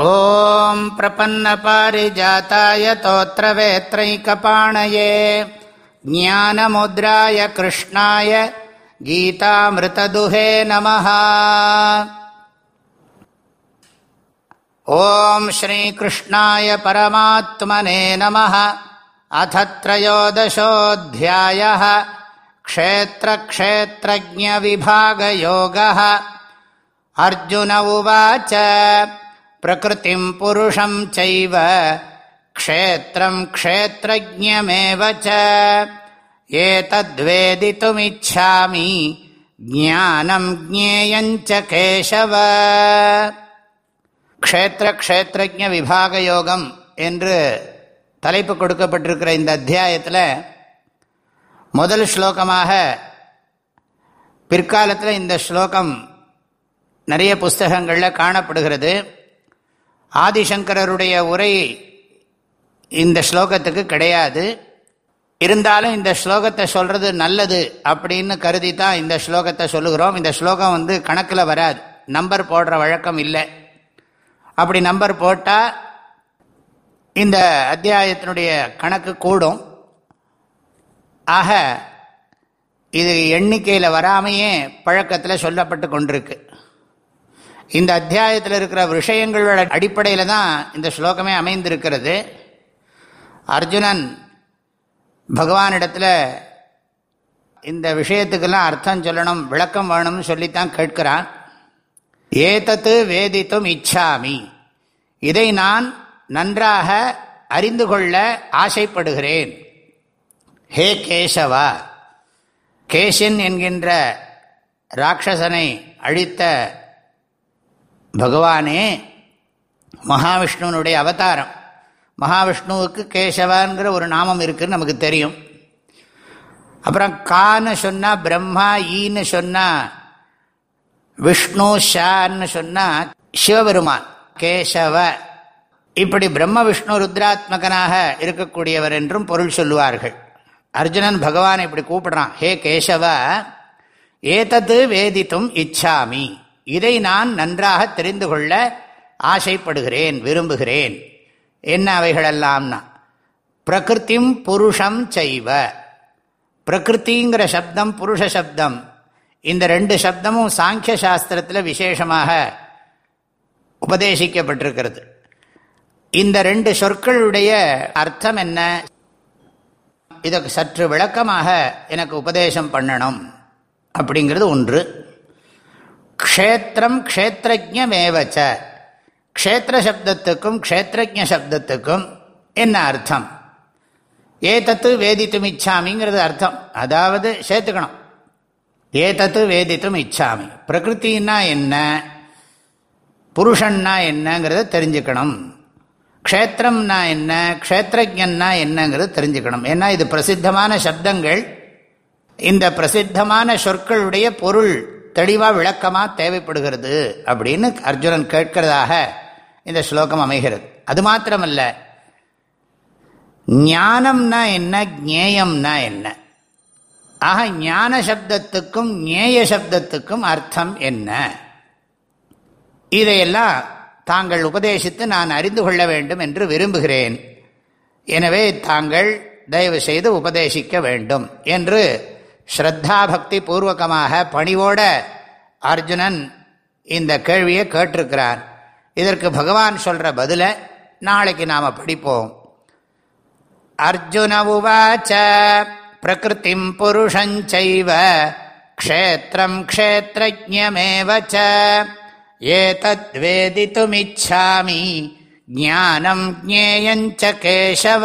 ॐ प्रपन्नपारिजाताय तोत्रवेत्रैकपाणये, ज्ञानमुद्राय कृष्णाय गीतामृतदुहे नमः। ॐ श्रीकृष्णाय परमात्मने नमः। अथ त्रयोदशोऽध्यायः। क्षेत्रक्षेत्रज्ञविभागयोगः। अर्जुन उवाच। பிரகிருதிம் புருஷம் செய்வ க்ஷேத்திரம் க்ஷேத்திரஜமேவ ஏதத்வேதித்துமிச்சாமி ஜானம் ஜேயஞ்ச கேசவ க்ஷேத்திர க்ஷேத்திரஜ விபாக யோகம் என்று தலைப்பு கொடுக்கப்பட்டிருக்கிற இந்த அத்தியாயத்தில் முதல் ஸ்லோகமாக பிற்காலத்தில் இந்த ஸ்லோகம் நிறைய புஸ்தகங்களில் காணப்படுகிறது. ஆதிசங்கரருடைய உரை இந்த ஸ்லோகத்துக்கு கிடையாது. இருந்தாலும் இந்த ஸ்லோகத்தை சொல்கிறது நல்லது அப்படின்னு கருதி தான் இந்த ஸ்லோகத்தை சொல்லுகிறோம். இந்த ஸ்லோகம் வந்து கணக்கில் வராது. நம்பர் போடுற வழக்கம் இல்லை. அப்படி நம்பர் போட்டால் இந்த அத்தியாயத்தினுடைய கணக்கு கூடும். ஆக இது எண்ணிக்கையில் வராமையே பழக்கத்தில் சொல்லப்பட்டு கொண்டிருக்கு. இந்த அத்தியாயத்தில் இருக்கிற விஷயங்களோட அடிப்படையில் தான் இந்த ஸ்லோகமே அமைந்திருக்கிறது. அர்ஜுனன் பகவானிடத்தில் இந்த விஷயத்துக்கெல்லாம் அர்த்தம் சொல்லணும் விளக்கம் வேணும்னு சொல்லித்தான் கேட்கிறான். ஏதத்து வேதித்தும் இச்சாமி. இதை நான் நன்றாக அறிந்து கொள்ள ஆசைப்படுகிறேன். ஹே கேசவா. கேசின் என்கின்ற ராட்சசனை அழித்த பகவானே மகாவிஷ்ணுவனுடைய அவதாரம். மகாவிஷ்ணுவுக்கு கேசவான்கிற ஒரு நாமம் இருக்குதுன்னு நமக்கு தெரியும். அப்புறம் கான்னு சொன்னால் பிரம்மா ஈன்னு சொன்னால் விஷ்ணு ஷான்னு சொன்னால் சிவபெருமான் கேசவ. இப்படி பிரம்ம விஷ்ணு ருத்ராத்மகனாக இருக்கக்கூடியவர் என்றும் பொருள் சொல்லுவார்கள். அர்ஜுனன் பகவான் இப்படி கூப்பிடுறான் ஹே கேசவ ஏதத்து வேதித்தும் இச்சாமி. இதை நான் நன்றாக தெரிந்து கொள்ள ஆசைப்படுகிறேன் விரும்புகிறேன். என்ன அவைகளெல்லாம்னா பிரகிருத்திம் புருஷம் செய்வ. பிரகிருத்திங்கிற சப்தம் புருஷ சப்தம். இந்த ரெண்டு சப்தமும் சாங்கிய சாஸ்திரத்தில் விசேஷமாக உபதேசிக்கப்பட்டிருக்கிறது. இந்த ரெண்டு சொற்களுடைய அர்த்தம் என்ன? இதை சற்று விளக்கமாக எனக்கு உபதேசம் பண்ணணும். அப்படிங்கிறது ஒன்று. க்ஷேத்திரம் க்ஷேத்திரஜமேவச்ச க்ஷேத்திர சப்தத்துக்கும் க்ஷேத்திரஜ சப்தத்துக்கும் என்ன அர்த்தம்? ஏதத்து வேதித்தும் இச்சாமிங்கிறது அர்த்தம். அதாவது சேர்த்துக்கணும். ஏதத்து வேதித்தும் இச்சாமி பிரகிருத்தின்னா என்ன? புருஷன்னா என்னங்கிறத தெரிஞ்சுக்கணும். க்ஷேத்திரம்னா என்ன? க்ஷேத்திரஜன்னா என்னங்கிறது தெரிஞ்சுக்கணும். ஏன்னா இது பிரசித்தமான சப்தங்கள். இந்த பிரசித்தமான சொற்களுடைய பொருள். தெளிவாக விளக்கமாக தேவைப்படுகிறது அப்படின்னு அர்ஜுனன் கேட்கிறதாக இந்த ஸ்லோகம் அமைகிறது. அது மாத்திரமல்ல ஞானம்னா என்ன ஜேயம்னா என்ன? ஆக ஞான சப்தத்துக்கும் ஞேய சப்தத்துக்கும் அர்த்தம் என்ன? இதையெல்லாம் தாங்கள் உபதேசித்து நான் அறிந்து கொள்ள வேண்டும் என்று விரும்புகிறேன். எனவே தாங்கள் தயவு செய்து உபதேசிக்க வேண்டும் என்று ஸ்ரத்தா பக்தி பூர்வகமாக பணிவோட அர்ஜுனன் இந்த கேள்வியை கேட்டிருக்கிறான் இதற்கு பகவான் சொல்ற பதில நாளைக்கு நாம படிப்போம். அர்ஜுன உவாச்ச பிரகிருதிம் புருஷஞ்சைவ க்ஷேத்திரம் க்ஷேத்திரஜமேவ ஏதத்வேதித்துமிச்சாமி ஞானம் ஜேயஞ்ச கேசவ.